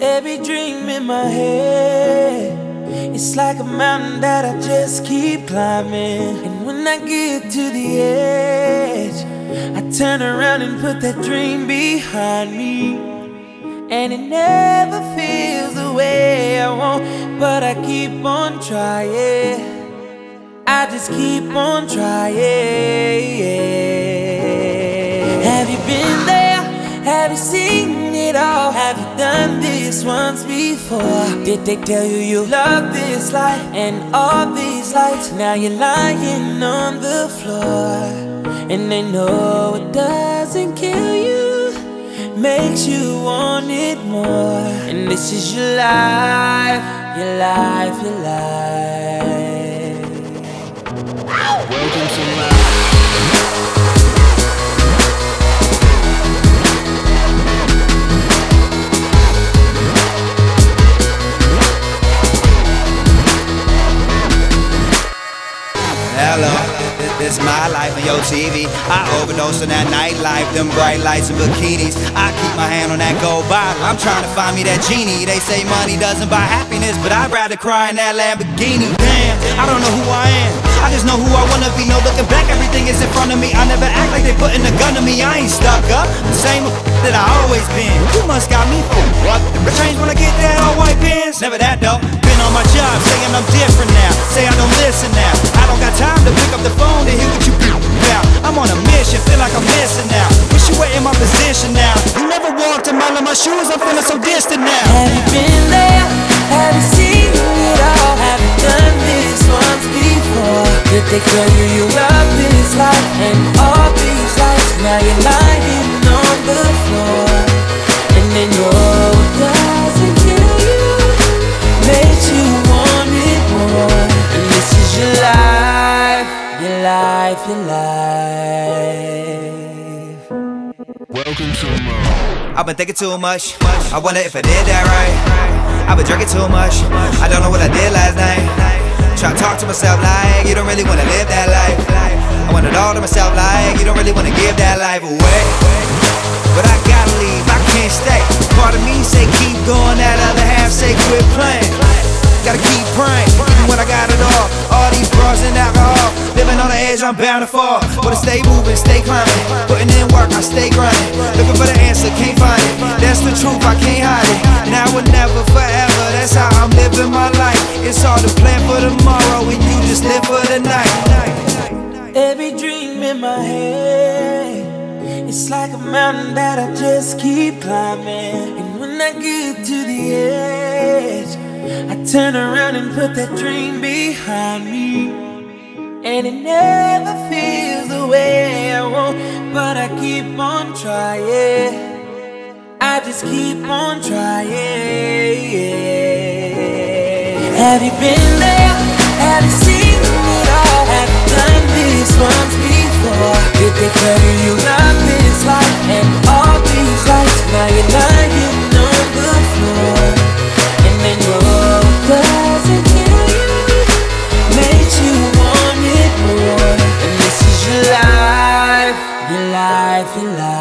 Every dream in my head, it's like a mountain that I just keep climbing. And when I get to the edge, I turn around and put that dream behind me. And it never feels the way I want, but I keep on trying. I just keep on trying. Have you seen it all? Have you done this once before? Did they tell you you love this life and all these lights? Now you're lying on the floor, and they know it doesn't kill you, makes you want it more. And this is your life, your life, your life. This my life on your TV. I overdose on that nightlife, them bright lights and bikinis. I keep my hand on that gold bottle. I'm trying to find me that genie. They say money doesn't buy happiness, but I'd rather cry in that Lamborghini. Damn, I don't know who I am. I just know who I wanna be. No looking back, everything is in front of me. I never act like they putting a gun to me. I ain't stuck up. The same that I always been. You must got me for what? Change when I get that all white pants. Never that though. Been on my job, saying I'm different I'm missing now. Wish you were in my position now. You never walked a mile in my shoes, I'm feeling so distant now. Have you been there? Have you seen it all? Have you done this once before? Did they tell you you your life, your life. Welcome to my I've been thinking too much. I wonder if I did that right. I've been drinking too much. I don't know what I did last night. Try to talk to myself like you don't really wanna live that life. I want it all to myself like you don't really wanna give that life away. But I I'm bound to fall. But I stay moving, stay climbing, putting in work, I stay grinding. Looking for the answer, can't find it. That's the truth, I can't hide it. Now or never, forever. That's how I'm living my life. It's all to plan for tomorrow, and you just live for the night. Every dream in my head, it's like a mountain that I just keep climbing. And when I get to the edge, I turn around and put that dream behind me and it never feels the way I want. But I keep on trying, I just keep on trying. Have you been there? Have you seen it all? Have you done this once before? Did they tell you love? feel like